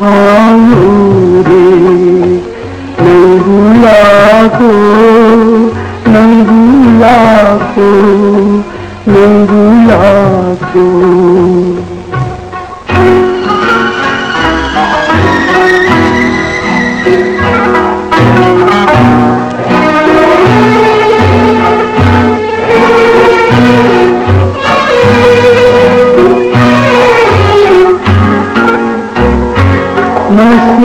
hallelujah! hallelujah! hallelujah! hallelujah! you.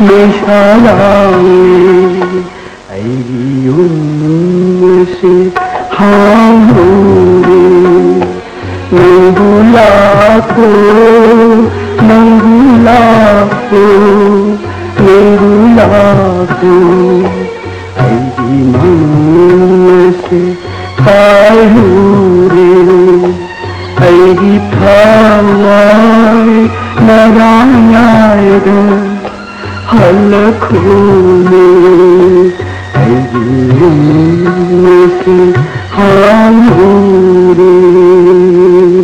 내 사랑이 알기 없는 것이 하늘이 난 불라고 난 불라고 난 불라고 알기만 것이 하늘이 알기 파와 나라야든 হলা খুলে হালুরে